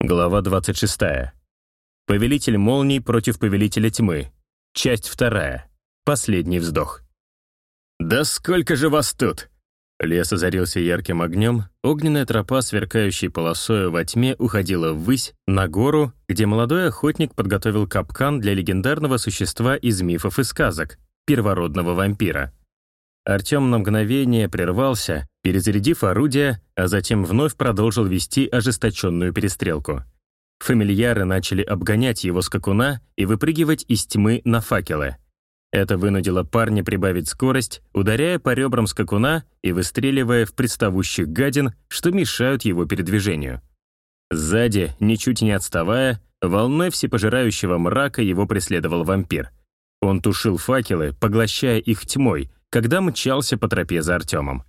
Глава 26. Повелитель молний против Повелителя тьмы. Часть вторая. Последний вздох. «Да сколько же вас тут!» Лес озарился ярким огнем, огненная тропа, сверкающей полосою во тьме, уходила ввысь, на гору, где молодой охотник подготовил капкан для легендарного существа из мифов и сказок, первородного вампира. Артем на мгновение прервался, перезарядив орудие, а затем вновь продолжил вести ожесточенную перестрелку. Фамильяры начали обгонять его скакуна и выпрыгивать из тьмы на факелы. Это вынудило парня прибавить скорость, ударяя по ребрам скакуна и выстреливая в приставущих гадин, что мешают его передвижению. Сзади, ничуть не отставая, волной всепожирающего мрака его преследовал вампир. Он тушил факелы, поглощая их тьмой, когда мчался по тропе за Артемом.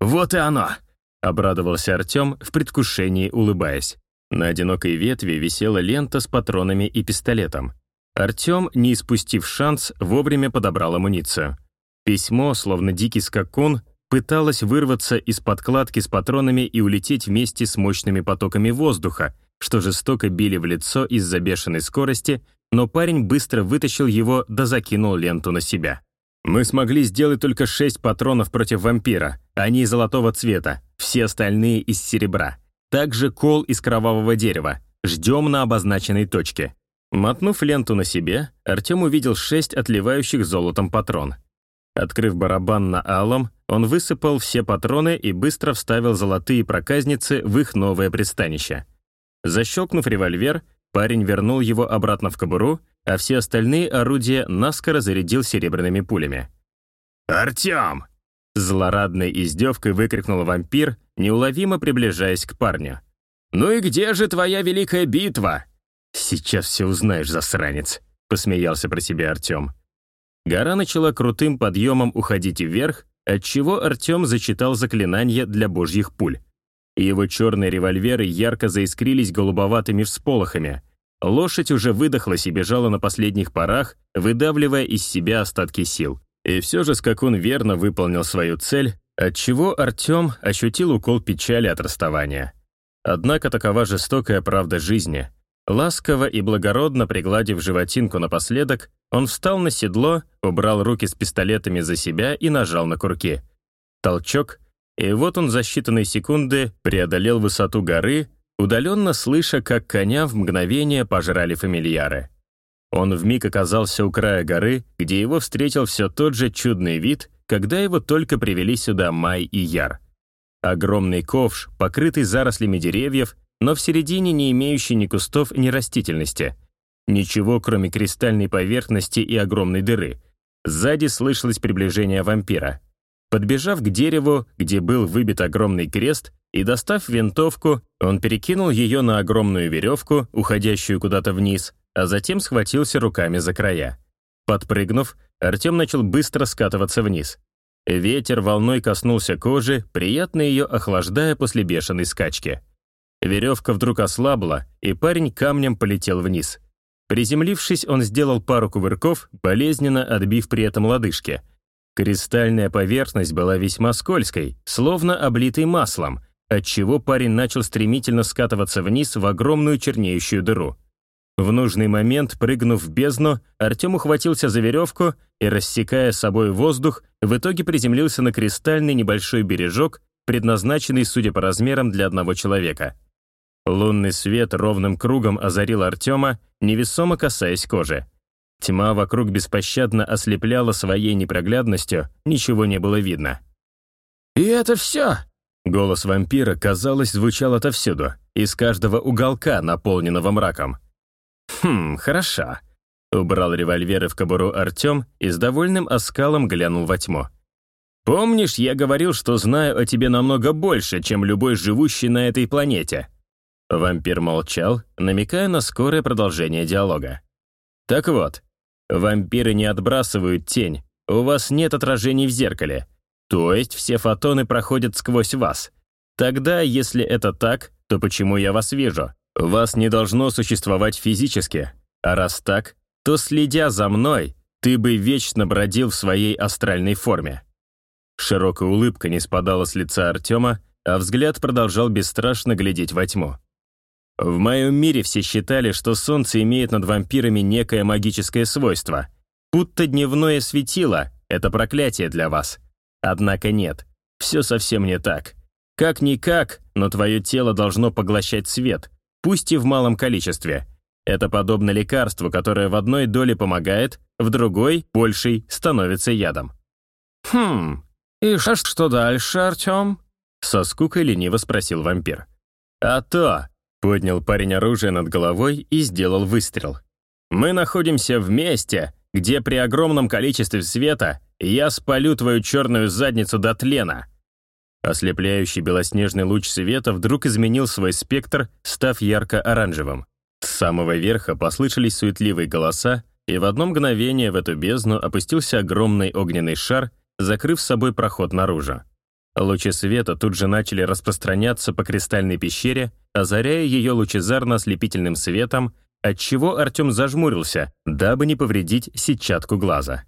«Вот и оно!» — обрадовался Артем, в предвкушении улыбаясь. На одинокой ветви висела лента с патронами и пистолетом. Артем, не испустив шанс, вовремя подобрал амуницию. Письмо, словно дикий скакун, пыталось вырваться из подкладки с патронами и улететь вместе с мощными потоками воздуха, что жестоко били в лицо из-за бешеной скорости, но парень быстро вытащил его да закинул ленту на себя. «Мы смогли сделать только шесть патронов против вампира. Они золотого цвета, все остальные из серебра. Также кол из кровавого дерева. Ждем на обозначенной точке». Мотнув ленту на себе, Артем увидел шесть отливающих золотом патрон. Открыв барабан на алом, он высыпал все патроны и быстро вставил золотые проказницы в их новое пристанище. Защелкнув револьвер, парень вернул его обратно в кобуру, а все остальные орудия наскоро зарядил серебряными пулями. «Артем!» Злорадной издевкой выкрикнул вампир, неуловимо приближаясь к парню. «Ну и где же твоя великая битва?» «Сейчас все узнаешь, засранец», — посмеялся про себя Артем. Гора начала крутым подъемом уходить вверх, отчего Артем зачитал заклинание для божьих пуль. Его черные револьверы ярко заискрились голубоватыми всполохами. Лошадь уже выдохлась и бежала на последних парах, выдавливая из себя остатки сил. И все же скакун верно выполнил свою цель, отчего Артем ощутил укол печали от расставания. Однако такова жестокая правда жизни — Ласково и благородно пригладив животинку напоследок, он встал на седло, убрал руки с пистолетами за себя и нажал на курки. Толчок, и вот он за считанные секунды преодолел высоту горы, удаленно слыша, как коня в мгновение пожрали фамильяры. Он вмиг оказался у края горы, где его встретил все тот же чудный вид, когда его только привели сюда Май и Яр. Огромный ковш, покрытый зарослями деревьев, но в середине не имеющий ни кустов, ни растительности. Ничего, кроме кристальной поверхности и огромной дыры. Сзади слышалось приближение вампира. Подбежав к дереву, где был выбит огромный крест, и достав винтовку, он перекинул ее на огромную веревку, уходящую куда-то вниз, а затем схватился руками за края. Подпрыгнув, Артем начал быстро скатываться вниз. Ветер волной коснулся кожи, приятно ее охлаждая после бешеной скачки. Веревка вдруг ослабла, и парень камнем полетел вниз. Приземлившись, он сделал пару кувырков, болезненно отбив при этом лодыжки. Кристальная поверхность была весьма скользкой, словно облитой маслом, отчего парень начал стремительно скатываться вниз в огромную чернеющую дыру. В нужный момент, прыгнув в бездну, Артем ухватился за веревку и, рассекая собой воздух, в итоге приземлился на кристальный небольшой бережок, предназначенный, судя по размерам, для одного человека — Лунный свет ровным кругом озарил Артема, невесомо касаясь кожи. Тьма вокруг беспощадно ослепляла своей непроглядностью, ничего не было видно. «И это все?» Голос вампира, казалось, звучал отовсюду, из каждого уголка, наполненного мраком. «Хм, хорошо». Убрал револьверы в кобуру Артем и с довольным оскалом глянул во тьму. «Помнишь, я говорил, что знаю о тебе намного больше, чем любой живущий на этой планете?» Вампир молчал, намекая на скорое продолжение диалога. «Так вот, вампиры не отбрасывают тень, у вас нет отражений в зеркале, то есть все фотоны проходят сквозь вас. Тогда, если это так, то почему я вас вижу? Вас не должно существовать физически. А раз так, то, следя за мной, ты бы вечно бродил в своей астральной форме». Широкая улыбка не спадала с лица Артема, а взгляд продолжал бесстрашно глядеть во тьму. В моем мире все считали, что солнце имеет над вампирами некое магическое свойство. Будто дневное светило — это проклятие для вас. Однако нет, все совсем не так. Как-никак, но твое тело должно поглощать свет, пусть и в малом количестве. Это подобно лекарству, которое в одной доле помогает, в другой, большей, становится ядом. «Хм, и что дальше, Артем?» Со скукой лениво спросил вампир. «А то!» — поднял парень оружие над головой и сделал выстрел. «Мы находимся в месте, где при огромном количестве света я спалю твою черную задницу до тлена». Ослепляющий белоснежный луч света вдруг изменил свой спектр, став ярко-оранжевым. С самого верха послышались суетливые голоса, и в одно мгновение в эту бездну опустился огромный огненный шар, закрыв собой проход наружу. Лучи света тут же начали распространяться по кристальной пещере, озаряя ее лучезарно-ослепительным светом, отчего Артем зажмурился, дабы не повредить сетчатку глаза.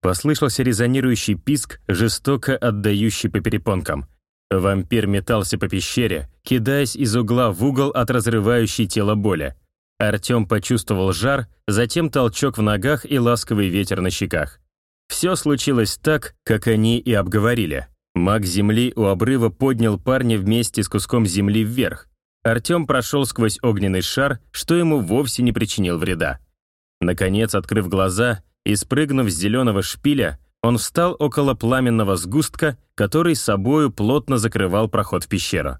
Послышался резонирующий писк, жестоко отдающий по перепонкам. Вампир метался по пещере, кидаясь из угла в угол от разрывающей тело боли. Артем почувствовал жар, затем толчок в ногах и ласковый ветер на щеках. Все случилось так, как они и обговорили. Маг земли у обрыва поднял парня вместе с куском земли вверх. Артем прошел сквозь огненный шар, что ему вовсе не причинил вреда. Наконец, открыв глаза и спрыгнув с зеленого шпиля, он встал около пламенного сгустка, который собою плотно закрывал проход в пещеру.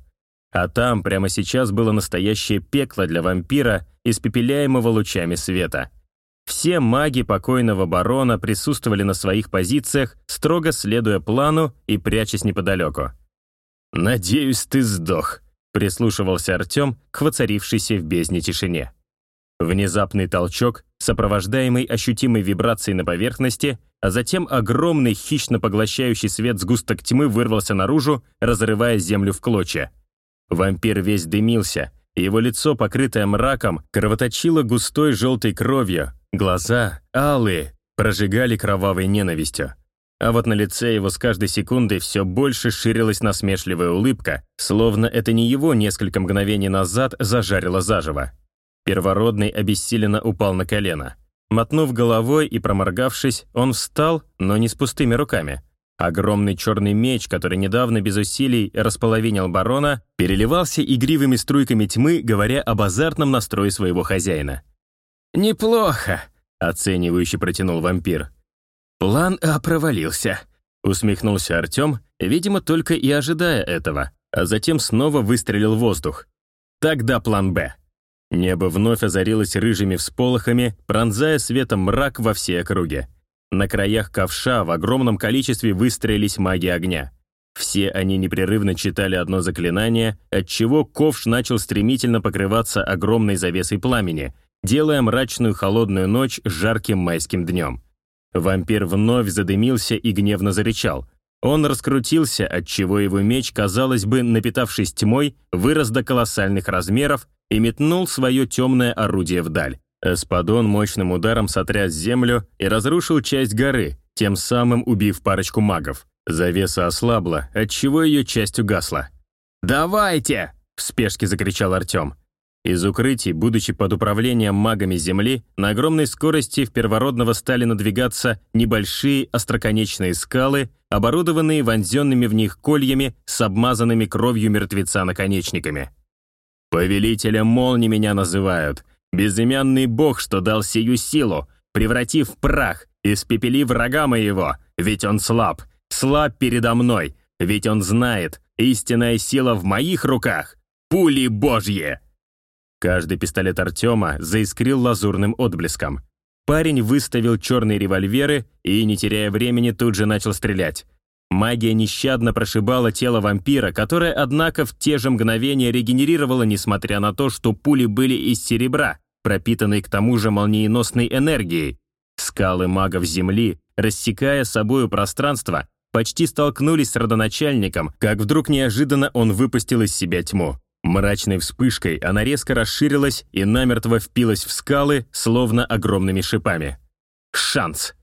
А там прямо сейчас было настоящее пекло для вампира, испепеляемого лучами света — все маги покойного барона присутствовали на своих позициях, строго следуя плану и прячась неподалеку. «Надеюсь, ты сдох», — прислушивался Артем к воцарившейся в бездне тишине. Внезапный толчок, сопровождаемый ощутимой вибрацией на поверхности, а затем огромный хищно поглощающий свет сгусток тьмы вырвался наружу, разрывая землю в клочья. Вампир весь дымился, его лицо, покрытое мраком, кровоточило густой желтой кровью, Глаза, алые, прожигали кровавой ненавистью. А вот на лице его с каждой секундой все больше ширилась насмешливая улыбка, словно это не его несколько мгновений назад зажарило заживо. Первородный обессиленно упал на колено. Мотнув головой и проморгавшись, он встал, но не с пустыми руками. Огромный черный меч, который недавно без усилий располовинил барона, переливался игривыми струйками тьмы, говоря об азартном настрое своего хозяина. «Неплохо», — оценивающе протянул вампир. «План А провалился», — усмехнулся Артем, видимо, только и ожидая этого, а затем снова выстрелил в воздух. «Тогда план Б». Небо вновь озарилось рыжими всполохами, пронзая светом мрак во всей округе. На краях ковша в огромном количестве выстроились маги огня. Все они непрерывно читали одно заклинание, отчего ковш начал стремительно покрываться огромной завесой пламени, делая мрачную холодную ночь жарким майским днем. Вампир вновь задымился и гневно зарычал. Он раскрутился, отчего его меч, казалось бы, напитавшись тьмой, вырос до колоссальных размеров и метнул свое темное орудие вдаль. Эспадон мощным ударом сотряс землю и разрушил часть горы, тем самым убив парочку магов. Завеса ослабла, отчего ее часть угасла. «Давайте!» — в спешке закричал Артем. Из укрытий, будучи под управлением магами Земли, на огромной скорости в первородного стали надвигаться небольшие остроконечные скалы, оборудованные вонзенными в них кольями с обмазанными кровью мертвеца наконечниками. «Повелителем молний меня называют, безымянный бог, что дал сию силу, превратив в прах, испепели врага моего, ведь он слаб, слаб передо мной, ведь он знает, истинная сила в моих руках, пули божьи!» Каждый пистолет Артема заискрил лазурным отблеском. Парень выставил черные револьверы и, не теряя времени, тут же начал стрелять. Магия нещадно прошибала тело вампира, которое, однако, в те же мгновения регенерировало, несмотря на то, что пули были из серебра, пропитанной к тому же молниеносной энергией. Скалы магов Земли, рассекая собою пространство, почти столкнулись с родоначальником, как вдруг неожиданно он выпустил из себя тьму. Мрачной вспышкой она резко расширилась и намертво впилась в скалы, словно огромными шипами. Шанс!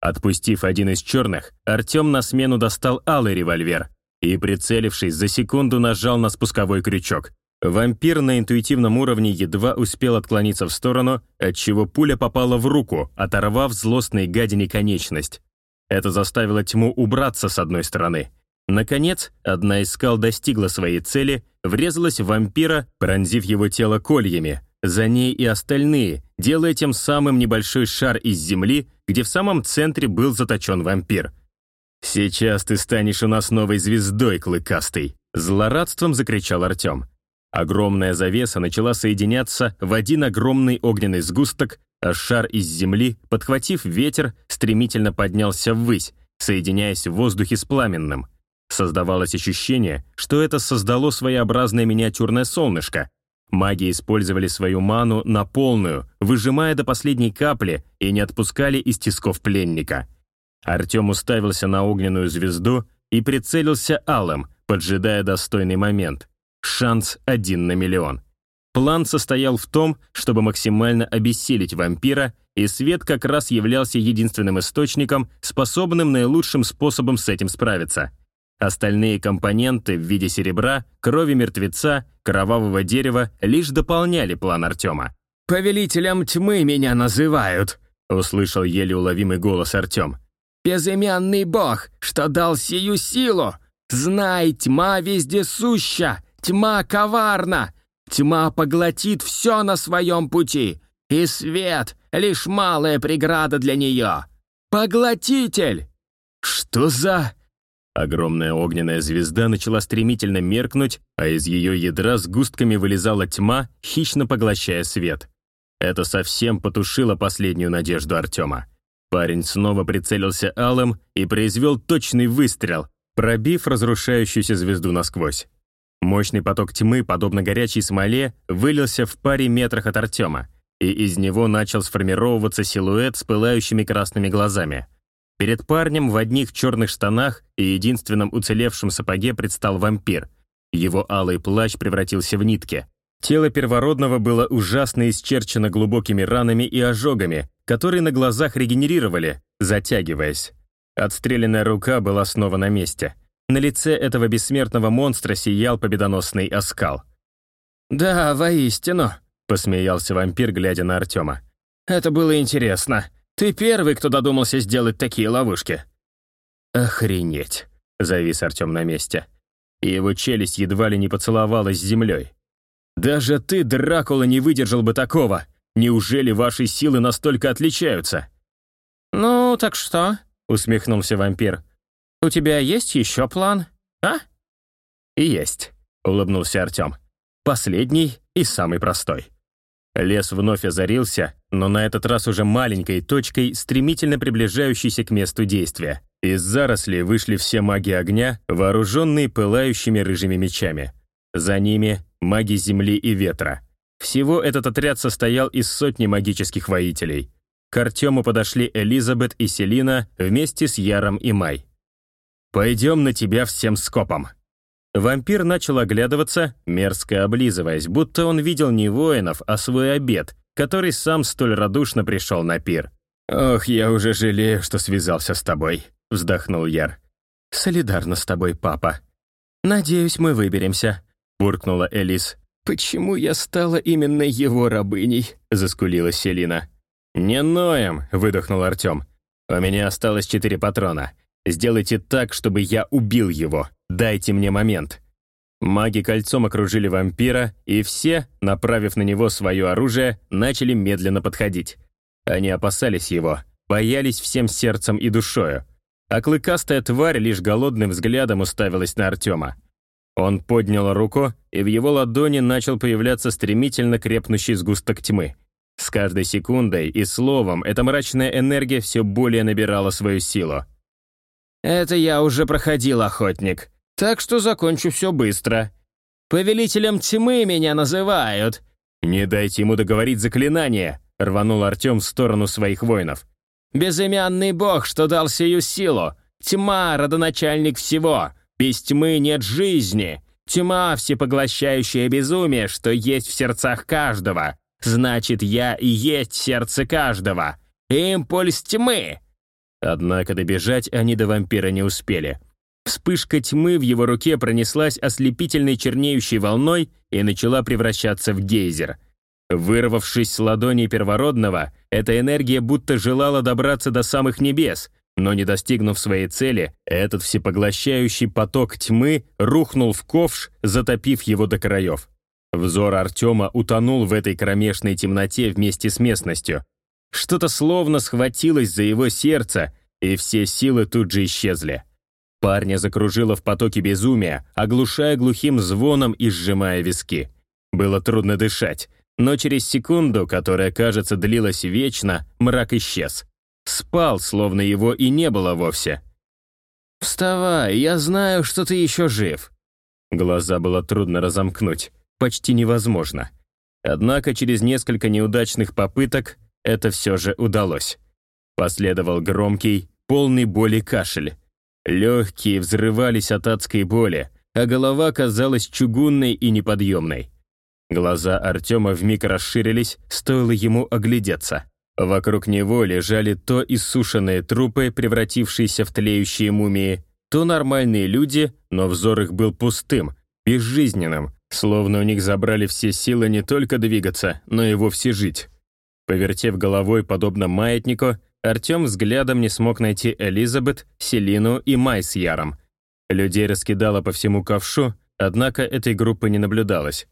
Отпустив один из черных, Артем на смену достал алый револьвер и, прицелившись, за секунду нажал на спусковой крючок. Вампир на интуитивном уровне едва успел отклониться в сторону, отчего пуля попала в руку, оторвав злостной гадине конечность. Это заставило тьму убраться с одной стороны. Наконец, одна из скал достигла своей цели, врезалась в вампира, пронзив его тело кольями. За ней и остальные, делая тем самым небольшой шар из земли, где в самом центре был заточен вампир. «Сейчас ты станешь у нас новой звездой, клыкастый!» Злорадством закричал Артем. Огромная завеса начала соединяться в один огромный огненный сгусток, а шар из земли, подхватив ветер, стремительно поднялся ввысь, соединяясь в воздухе с пламенным. Создавалось ощущение, что это создало своеобразное миниатюрное солнышко. Маги использовали свою ману на полную, выжимая до последней капли и не отпускали из тисков пленника. Артем уставился на огненную звезду и прицелился алым, поджидая достойный момент — Шанс один на миллион. План состоял в том, чтобы максимально обессилить вампира, и свет как раз являлся единственным источником, способным наилучшим способом с этим справиться. Остальные компоненты в виде серебра, крови мертвеца, кровавого дерева лишь дополняли план Артема. «Повелителем тьмы меня называют», — услышал еле уловимый голос Артем. «Безымянный бог, что дал сию силу! Знай, тьма вездесуща, Тьма коварна! Тьма поглотит все на своем пути, и свет — лишь малая преграда для нее. Поглотитель! Что за... Огромная огненная звезда начала стремительно меркнуть, а из ее ядра с густками вылезала тьма, хищно поглощая свет. Это совсем потушило последнюю надежду Артема. Парень снова прицелился алым и произвел точный выстрел, пробив разрушающуюся звезду насквозь. Мощный поток тьмы, подобно горячей смоле, вылился в паре метрах от Артема, и из него начал сформировываться силуэт с пылающими красными глазами. Перед парнем в одних черных штанах и единственном уцелевшем сапоге предстал вампир. Его алый плащ превратился в нитки. Тело первородного было ужасно исчерчено глубокими ранами и ожогами, которые на глазах регенерировали, затягиваясь. Отстрелянная рука была снова на месте — на лице этого бессмертного монстра сиял победоносный оскал. «Да, воистину», — посмеялся вампир, глядя на Артема. «Это было интересно. Ты первый, кто додумался сделать такие ловушки». «Охренеть», — завис Артем на месте. Его челюсть едва ли не поцеловалась с землей. «Даже ты, Дракула, не выдержал бы такого. Неужели ваши силы настолько отличаются?» «Ну, так что?» — усмехнулся вампир. «У тебя есть еще план, а?» «Есть», — улыбнулся Артем. «Последний и самый простой». Лес вновь озарился, но на этот раз уже маленькой точкой, стремительно приближающейся к месту действия. Из зарослей вышли все маги огня, вооруженные пылающими рыжими мечами. За ними — маги земли и ветра. Всего этот отряд состоял из сотни магических воителей. К Артему подошли Элизабет и Селина вместе с Яром и Май. «Пойдем на тебя всем скопом». Вампир начал оглядываться, мерзко облизываясь, будто он видел не воинов, а свой обед, который сам столь радушно пришел на пир. «Ох, я уже жалею, что связался с тобой», — вздохнул Яр. «Солидарно с тобой, папа. Надеюсь, мы выберемся», — буркнула Элис. «Почему я стала именно его рабыней?» — заскулила Селина. «Не ноем», — выдохнул Артем. «У меня осталось четыре патрона. Сделайте так, чтобы я убил его. Дайте мне момент». Маги кольцом окружили вампира, и все, направив на него свое оружие, начали медленно подходить. Они опасались его, боялись всем сердцем и душою. А клыкастая тварь лишь голодным взглядом уставилась на Артема. Он поднял руку, и в его ладони начал появляться стремительно крепнущий сгусток тьмы. С каждой секундой и словом эта мрачная энергия все более набирала свою силу. «Это я уже проходил, охотник, так что закончу все быстро. Повелителем тьмы меня называют». «Не дайте ему договорить заклинание», — рванул Артем в сторону своих воинов. «Безымянный бог, что дал сию силу. Тьма — родоначальник всего. Без тьмы нет жизни. Тьма — всепоглощающее безумие, что есть в сердцах каждого. Значит, я и есть сердце каждого. Импульс тьмы!» Однако добежать они до вампира не успели. Вспышка тьмы в его руке пронеслась ослепительной чернеющей волной и начала превращаться в гейзер. Вырвавшись с ладони первородного, эта энергия будто желала добраться до самых небес, но не достигнув своей цели, этот всепоглощающий поток тьмы рухнул в ковш, затопив его до краев. Взор Артема утонул в этой кромешной темноте вместе с местностью. Что-то словно схватилось за его сердце, и все силы тут же исчезли. Парня закружило в потоке безумия, оглушая глухим звоном и сжимая виски. Было трудно дышать, но через секунду, которая, кажется, длилась вечно, мрак исчез. Спал, словно его и не было вовсе. «Вставай, я знаю, что ты еще жив». Глаза было трудно разомкнуть почти невозможно. Однако через несколько неудачных попыток это все же удалось. Последовал громкий, полный боли кашель. Легкие взрывались от адской боли, а голова казалась чугунной и неподъемной. Глаза Артема вмиг расширились, стоило ему оглядеться. Вокруг него лежали то иссушенные трупы, превратившиеся в тлеющие мумии, то нормальные люди, но взор их был пустым, безжизненным, Словно у них забрали все силы не только двигаться, но и вовсе жить. Повертев головой, подобно маятнику, Артем взглядом не смог найти Элизабет, Селину и Май с Яром. Людей раскидало по всему ковшу, однако этой группы не наблюдалось.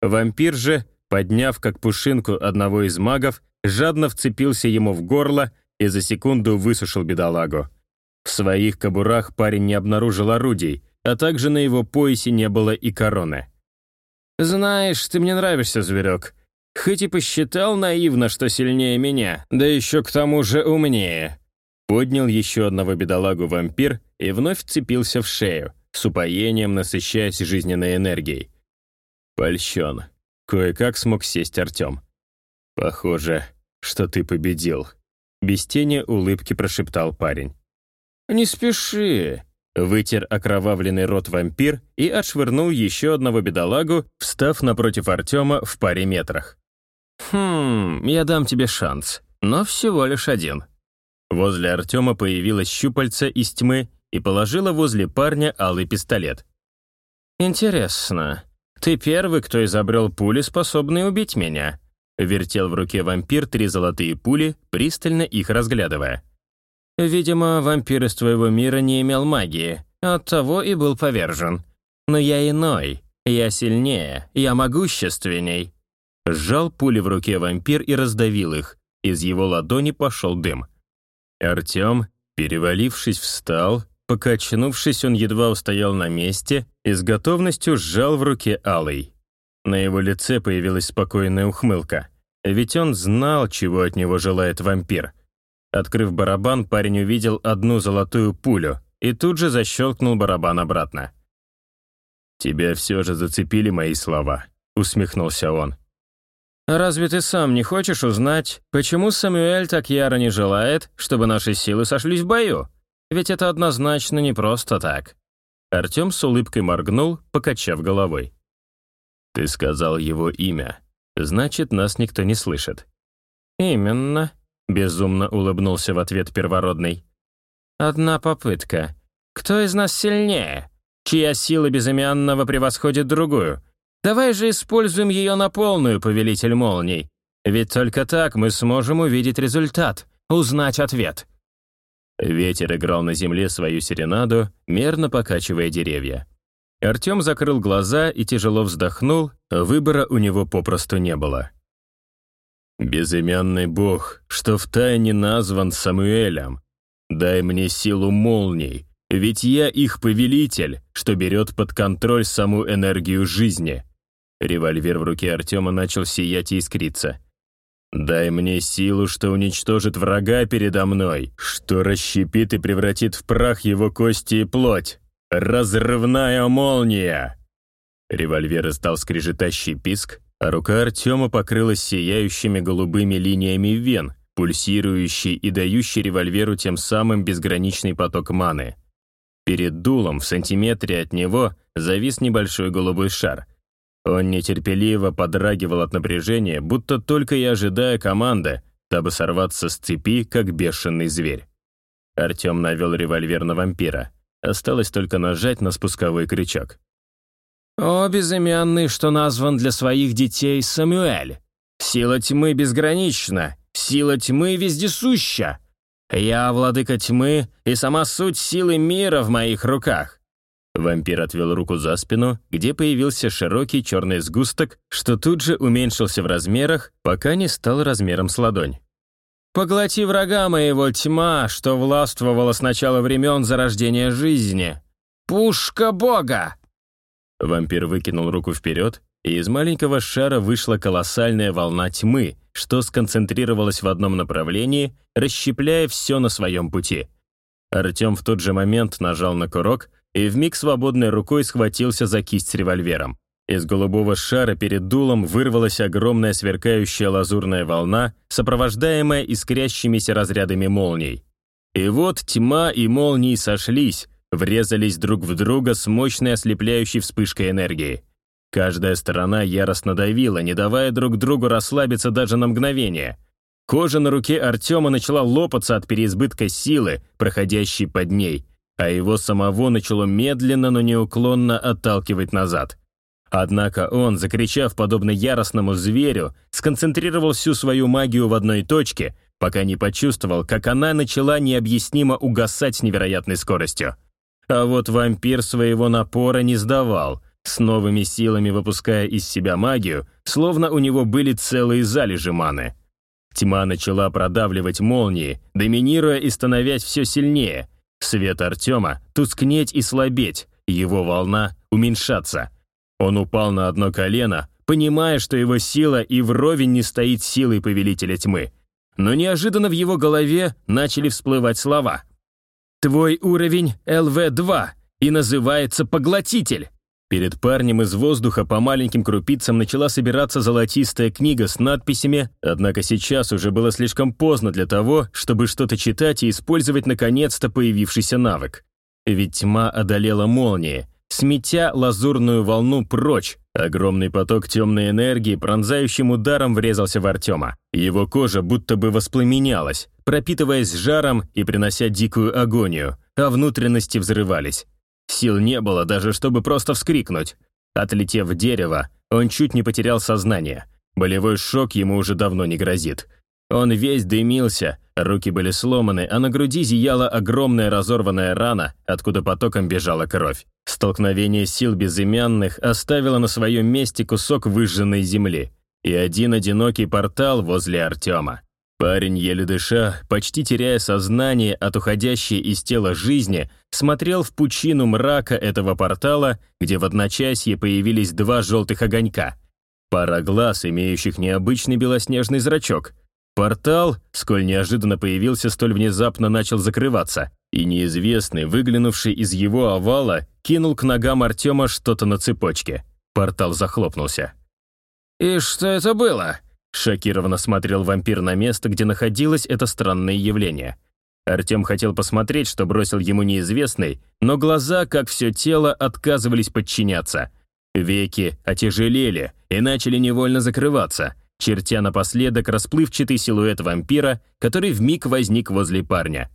Вампир же, подняв как пушинку одного из магов, жадно вцепился ему в горло и за секунду высушил бедолагу. В своих кобурах парень не обнаружил орудий, а также на его поясе не было и короны. «Знаешь, ты мне нравишься, зверек. Хоть и посчитал наивно, что сильнее меня, да еще к тому же умнее». Поднял еще одного бедолагу вампир и вновь вцепился в шею, с упоением насыщаясь жизненной энергией. Польщен. Кое-как смог сесть Артем. «Похоже, что ты победил», — без тени улыбки прошептал парень. «Не спеши. Вытер окровавленный рот вампир и отшвырнул еще одного бедолагу, встав напротив Артема в паре метрах. «Хм, я дам тебе шанс, но всего лишь один». Возле Артема появилась щупальца из тьмы и положила возле парня алый пистолет. «Интересно, ты первый, кто изобрел пули, способные убить меня?» Вертел в руке вампир три золотые пули, пристально их разглядывая. Видимо, вампир из твоего мира не имел магии, оттого и был повержен. Но я иной, я сильнее, я могущественней». Сжал пули в руке вампир и раздавил их. Из его ладони пошел дым. Артем, перевалившись, встал, покачнувшись, он едва устоял на месте и с готовностью сжал в руке алый. На его лице появилась спокойная ухмылка. Ведь он знал, чего от него желает вампир — Открыв барабан, парень увидел одну золотую пулю и тут же защелкнул барабан обратно. «Тебя все же зацепили мои слова», — усмехнулся он. «Разве ты сам не хочешь узнать, почему Самуэль так яро не желает, чтобы наши силы сошлись в бою? Ведь это однозначно не просто так». Артем с улыбкой моргнул, покачав головой. «Ты сказал его имя. Значит, нас никто не слышит». «Именно», Безумно улыбнулся в ответ первородный. «Одна попытка. Кто из нас сильнее? Чья сила безымянного превосходит другую? Давай же используем ее на полную, повелитель молний. Ведь только так мы сможем увидеть результат, узнать ответ». Ветер играл на земле свою серенаду, мерно покачивая деревья. Артем закрыл глаза и тяжело вздохнул, выбора у него попросту не было. «Безымянный бог, что втайне назван Самуэлем, дай мне силу молний, ведь я их повелитель, что берет под контроль саму энергию жизни». Револьвер в руке Артема начал сиять и искриться. «Дай мне силу, что уничтожит врага передо мной, что расщепит и превратит в прах его кости и плоть. Разрывная молния!» Револьвер издал скрежетащий писк, а рука Артема покрылась сияющими голубыми линиями вен, пульсирующей и дающей револьверу тем самым безграничный поток маны. Перед дулом, в сантиметре от него, завис небольшой голубой шар. Он нетерпеливо подрагивал от напряжения, будто только и ожидая команды, дабы сорваться с цепи, как бешеный зверь. Артем навел револьвер на вампира. Осталось только нажать на спусковой крючок. «О, безымянный, что назван для своих детей Самуэль! Сила тьмы безгранична, сила тьмы вездесуща! Я владыка тьмы, и сама суть силы мира в моих руках!» Вампир отвел руку за спину, где появился широкий черный сгусток, что тут же уменьшился в размерах, пока не стал размером с ладонь. «Поглоти врага моего тьма, что властвовала с начала времен зарождения жизни! Пушка Бога!» Вампир выкинул руку вперед, и из маленького шара вышла колоссальная волна тьмы, что сконцентрировалась в одном направлении, расщепляя все на своем пути. Артем в тот же момент нажал на курок и вмиг свободной рукой схватился за кисть с револьвером. Из голубого шара перед дулом вырвалась огромная сверкающая лазурная волна, сопровождаемая искрящимися разрядами молний. И вот тьма и молнии сошлись, врезались друг в друга с мощной ослепляющей вспышкой энергии. Каждая сторона яростно давила, не давая друг другу расслабиться даже на мгновение. Кожа на руке Артема начала лопаться от переизбытка силы, проходящей под ней, а его самого начало медленно, но неуклонно отталкивать назад. Однако он, закричав подобно яростному зверю, сконцентрировал всю свою магию в одной точке, пока не почувствовал, как она начала необъяснимо угасать с невероятной скоростью. А вот вампир своего напора не сдавал, с новыми силами выпуская из себя магию, словно у него были целые залежи маны. Тьма начала продавливать молнии, доминируя и становясь все сильнее. Свет Артема тускнеть и слабеть, его волна уменьшаться — он упал на одно колено, понимая, что его сила и вровень не стоит силой Повелителя Тьмы. Но неожиданно в его голове начали всплывать слова. «Твой уровень ЛВ-2 и называется Поглотитель». Перед парнем из воздуха по маленьким крупицам начала собираться золотистая книга с надписями, однако сейчас уже было слишком поздно для того, чтобы что-то читать и использовать наконец-то появившийся навык. Ведь тьма одолела молнии, сметя лазурную волну прочь. Огромный поток темной энергии пронзающим ударом врезался в Артема. Его кожа будто бы воспламенялась, пропитываясь жаром и принося дикую агонию, а внутренности взрывались. Сил не было даже, чтобы просто вскрикнуть. Отлетев в дерево, он чуть не потерял сознание. Болевой шок ему уже давно не грозит. Он весь дымился, руки были сломаны, а на груди зияла огромная разорванная рана, откуда потоком бежала кровь. Столкновение сил безымянных оставило на своем месте кусок выжженной земли и один одинокий портал возле Артема. Парень, еле дыша, почти теряя сознание от уходящей из тела жизни, смотрел в пучину мрака этого портала, где в одночасье появились два желтых огонька. Пара глаз, имеющих необычный белоснежный зрачок — Портал, сколь неожиданно появился, столь внезапно начал закрываться, и неизвестный, выглянувший из его овала, кинул к ногам Артема что-то на цепочке. Портал захлопнулся. «И что это было?» Шокированно смотрел вампир на место, где находилось это странное явление. Артем хотел посмотреть, что бросил ему неизвестный, но глаза, как все тело, отказывались подчиняться. Веки отяжелели и начали невольно закрываться – чертя напоследок расплывчатый силуэт вампира, который вмиг возник возле парня.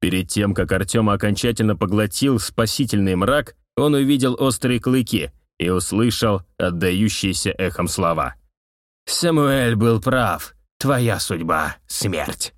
Перед тем, как Артема окончательно поглотил спасительный мрак, он увидел острые клыки и услышал отдающиеся эхом слова. «Самуэль был прав. Твоя судьба — смерть».